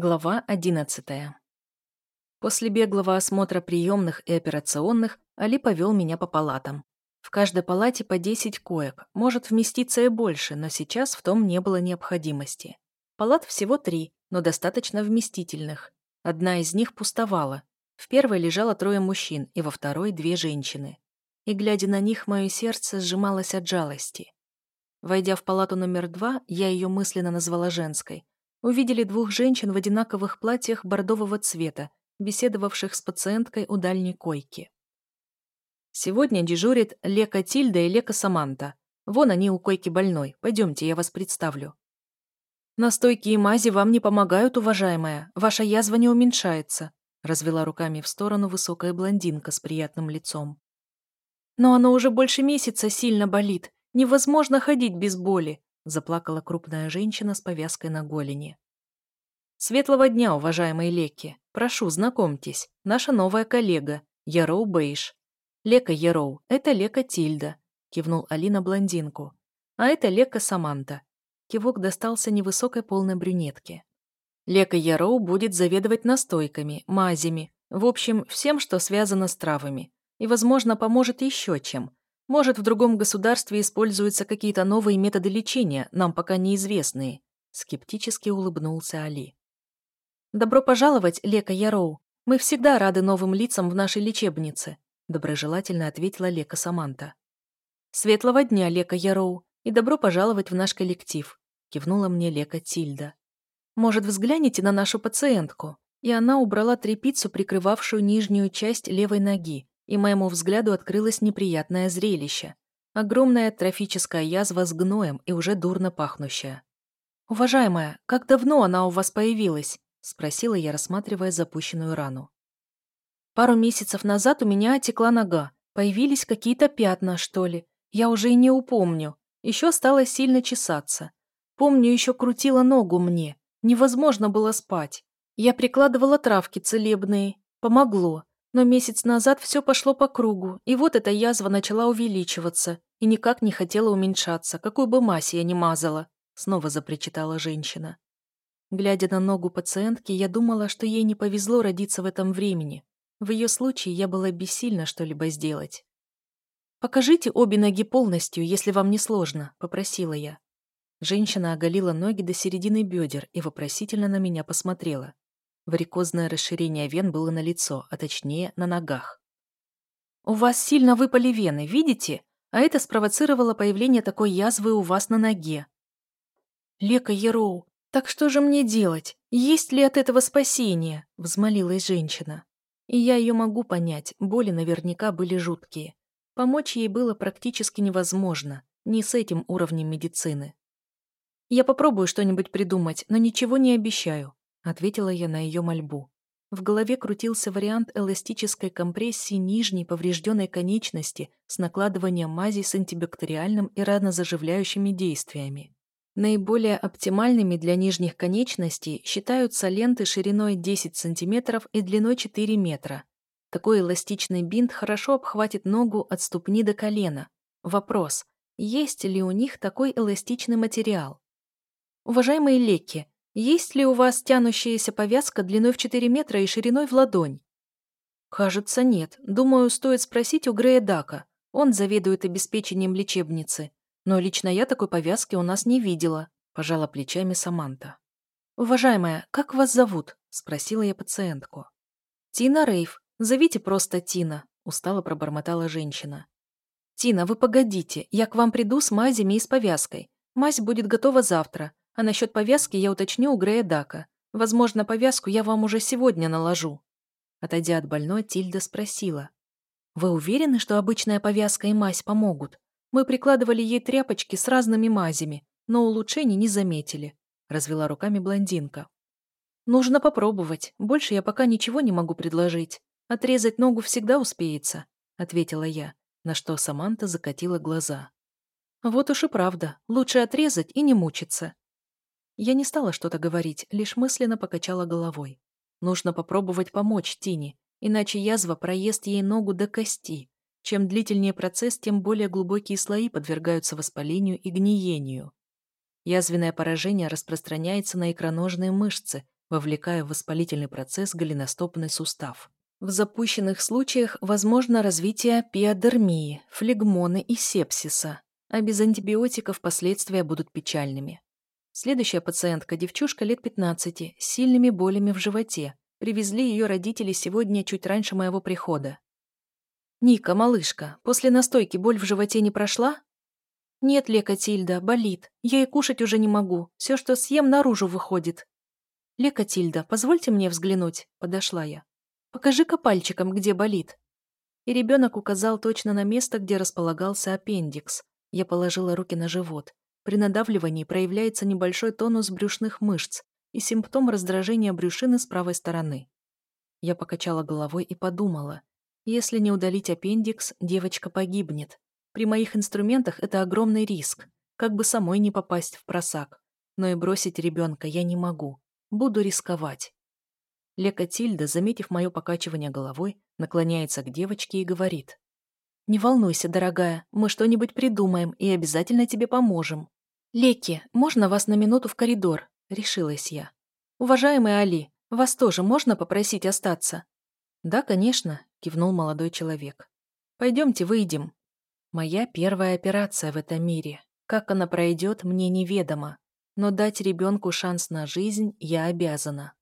Глава 11. После беглого осмотра приемных и операционных Али повел меня по палатам. В каждой палате по 10 коек, может вместиться и больше, но сейчас в том не было необходимости. Палат всего три, но достаточно вместительных. Одна из них пустовала. В первой лежало трое мужчин, и во второй две женщины. И, глядя на них, мое сердце сжималось от жалости. Войдя в палату номер два, я ее мысленно назвала женской, увидели двух женщин в одинаковых платьях бордового цвета, беседовавших с пациенткой у дальней койки. Сегодня дежурит Лека Тильда и Лека Саманта. Вон они у койки больной. Пойдемте, я вас представлю. Настойки и мази вам не помогают, уважаемая. Ваша язва не уменьшается. Развела руками в сторону высокая блондинка с приятным лицом. Но оно уже больше месяца сильно болит. Невозможно ходить без боли заплакала крупная женщина с повязкой на голени. «Светлого дня, уважаемые Леки! Прошу, знакомьтесь, наша новая коллега, Яроу Бейш. Лека Яроу, это Лека Тильда», — кивнул Алина блондинку. «А это Лека Саманта». Кивок достался невысокой полной брюнетке. Лека Яроу будет заведовать настойками, мазями, в общем, всем, что связано с травами. И, возможно, поможет еще чем. Может, в другом государстве используются какие-то новые методы лечения, нам пока неизвестные. Скептически улыбнулся Али. «Добро пожаловать, Лека Яроу. Мы всегда рады новым лицам в нашей лечебнице», доброжелательно ответила Лека Саманта. «Светлого дня, Лека Яроу, и добро пожаловать в наш коллектив», кивнула мне Лека Тильда. «Может, взгляните на нашу пациентку?» И она убрала трепицу, прикрывавшую нижнюю часть левой ноги, и моему взгляду открылось неприятное зрелище. Огромная трофическая язва с гноем и уже дурно пахнущая. «Уважаемая, как давно она у вас появилась?» – спросила я, рассматривая запущенную рану. «Пару месяцев назад у меня отекла нога. Появились какие-то пятна, что ли. Я уже и не упомню. Еще стала сильно чесаться. Помню, еще крутила ногу мне. Невозможно было спать. Я прикладывала травки целебные. Помогло. Но месяц назад все пошло по кругу, и вот эта язва начала увеличиваться и никак не хотела уменьшаться, какую бы мазь я ни мазала, снова запричитала женщина. Глядя на ногу пациентки, я думала, что ей не повезло родиться в этом времени. В ее случае я была бессильна что-либо сделать. «Покажите обе ноги полностью, если вам не сложно», — попросила я. Женщина оголила ноги до середины бедер и вопросительно на меня посмотрела. Варикозное расширение вен было на лицо, а точнее на ногах. «У вас сильно выпали вены, видите? А это спровоцировало появление такой язвы у вас на ноге». «Лека Ероу, так что же мне делать? Есть ли от этого спасение?» – взмолилась женщина. И я ее могу понять, боли наверняка были жуткие. Помочь ей было практически невозможно, не с этим уровнем медицины. Я попробую что-нибудь придумать, но ничего не обещаю ответила я на ее мольбу. В голове крутился вариант эластической компрессии нижней поврежденной конечности с накладыванием мази с антибактериальным и ранозаживляющими действиями. Наиболее оптимальными для нижних конечностей считаются ленты шириной 10 см и длиной 4 метра. Такой эластичный бинт хорошо обхватит ногу от ступни до колена. Вопрос, есть ли у них такой эластичный материал? Уважаемые леки, есть ли у вас тянущаяся повязка длиной в 4 метра и шириной в ладонь? Кажется, нет. Думаю, стоит спросить у Грея Дака. Он заведует обеспечением лечебницы. Но лично я такой повязки у нас не видела, пожала плечами Саманта. «Уважаемая, как вас зовут?» – спросила я пациентку. «Тина Рейв. Зовите просто Тина», – устало пробормотала женщина. «Тина, вы погодите, я к вам приду с мазями и с повязкой. Мазь будет готова завтра, а насчет повязки я уточню у Грея Дака. Возможно, повязку я вам уже сегодня наложу». Отойдя от больной, Тильда спросила. «Вы уверены, что обычная повязка и мазь помогут? Мы прикладывали ей тряпочки с разными мазями, но улучшений не заметили», — развела руками блондинка. «Нужно попробовать. Больше я пока ничего не могу предложить. Отрезать ногу всегда успеется», — ответила я, на что Саманта закатила глаза. «Вот уж и правда. Лучше отрезать и не мучиться. Я не стала что-то говорить, лишь мысленно покачала головой. Нужно попробовать помочь Тине, иначе язва проест ей ногу до кости. Чем длительнее процесс, тем более глубокие слои подвергаются воспалению и гниению. Язвенное поражение распространяется на икроножные мышцы, вовлекая в воспалительный процесс голеностопный сустав. В запущенных случаях возможно развитие пиодермии, флегмоны и сепсиса, а без антибиотиков последствия будут печальными. Следующая пациентка – девчушка лет 15, с сильными болями в животе. Привезли ее родители сегодня чуть раньше моего прихода. «Ника, малышка, после настойки боль в животе не прошла?» «Нет, Лека Тильда, болит. Я и кушать уже не могу. Все, что съем, наружу выходит». «Лека Тильда, позвольте мне взглянуть», – подошла я. Покажи-ка пальчиком, где болит». И ребенок указал точно на место, где располагался аппендикс. Я положила руки на живот. При надавливании проявляется небольшой тонус брюшных мышц и симптом раздражения брюшины с правой стороны. Я покачала головой и подумала, если не удалить аппендикс, девочка погибнет. При моих инструментах это огромный риск, как бы самой не попасть в просак. Но и бросить ребенка я не могу. Буду рисковать. Лека Тильда, заметив мое покачивание головой, наклоняется к девочке и говорит. «Не волнуйся, дорогая, мы что-нибудь придумаем и обязательно тебе поможем». «Леки, можно вас на минуту в коридор?» — решилась я. «Уважаемый Али, вас тоже можно попросить остаться?» «Да, конечно», — кивнул молодой человек. «Пойдемте выйдем». Моя первая операция в этом мире. Как она пройдет, мне неведомо. Но дать ребенку шанс на жизнь я обязана.